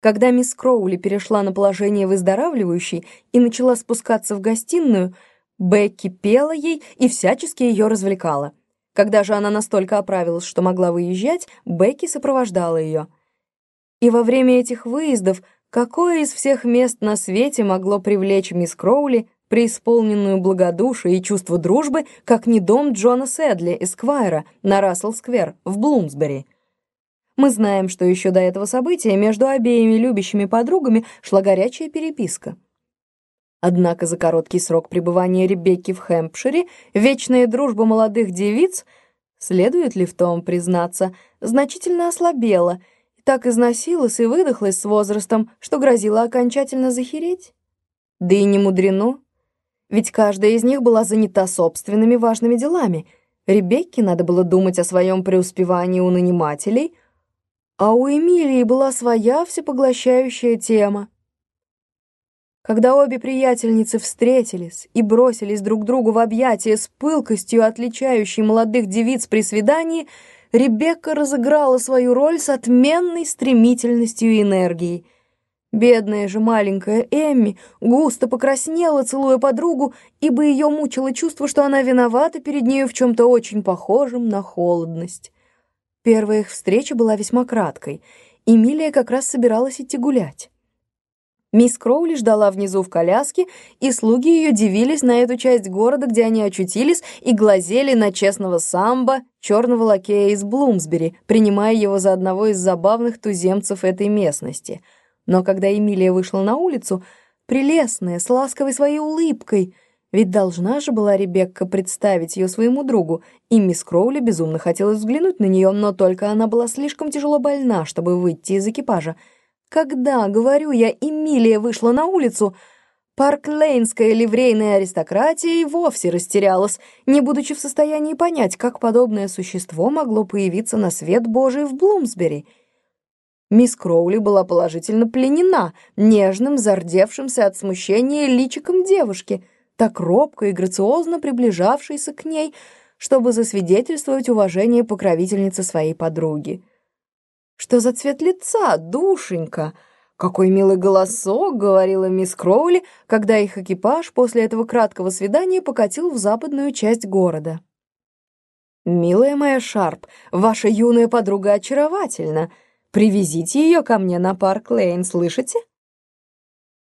Когда мисс Кроули перешла на положение выздоравливающей и начала спускаться в гостиную, Бекки пела ей и всячески ее развлекала. Когда же она настолько оправилась, что могла выезжать, Бекки сопровождала ее. И во время этих выездов какое из всех мест на свете могло привлечь мисс Кроули, преисполненную благодушие и чувство дружбы, как не дом Джона Сэдли, Эсквайра, на Рассел-сквер, в Блумсбери? Мы знаем, что еще до этого события между обеими любящими подругами шла горячая переписка. Однако за короткий срок пребывания Ребекки в Хэмпшире вечная дружба молодых девиц, следует ли в том признаться, значительно ослабела, и так износилась и выдохлась с возрастом, что грозила окончательно захереть. Да и не мудрено, ведь каждая из них была занята собственными важными делами. Ребекке надо было думать о своем преуспевании у нанимателей, а у Эмилии была своя всепоглощающая тема — когда обе приятельницы встретились и бросились друг другу в объятия с пылкостью, отличающей молодых девиц при свидании, Ребекка разыграла свою роль с отменной стремительностью и энергией. Бедная же маленькая Эмми густо покраснела, целуя подругу, ибо ее мучило чувство, что она виновата перед нею в чем-то очень похожем на холодность. Первая их встреча была весьма краткой. Эмилия как раз собиралась идти гулять. Мисс Кроули ждала внизу в коляске, и слуги ее дивились на эту часть города, где они очутились, и глазели на честного самбо, черного лакея из Блумсбери, принимая его за одного из забавных туземцев этой местности. Но когда Эмилия вышла на улицу, прелестная, с ласковой своей улыбкой, ведь должна же была Ребекка представить ее своему другу, и мисс Кроули безумно хотелось взглянуть на нее, но только она была слишком тяжело больна, чтобы выйти из экипажа. Когда, говорю я, Эмилия вышла на улицу, парк-лейнская ливрейная аристократия и вовсе растерялась, не будучи в состоянии понять, как подобное существо могло появиться на свет Божий в Блумсбери. Мисс Кроули была положительно пленена нежным, зардевшимся от смущения личиком девушки, так робко и грациозно приближавшейся к ней, чтобы засвидетельствовать уважение покровительницы своей подруги. Что за цвет лица, душенька? Какой милый голосок, говорила мисс Кроули, когда их экипаж после этого краткого свидания покатил в западную часть города. «Милая моя Шарп, ваша юная подруга очаровательна. Привезите ее ко мне на Парк-Лейн, слышите?»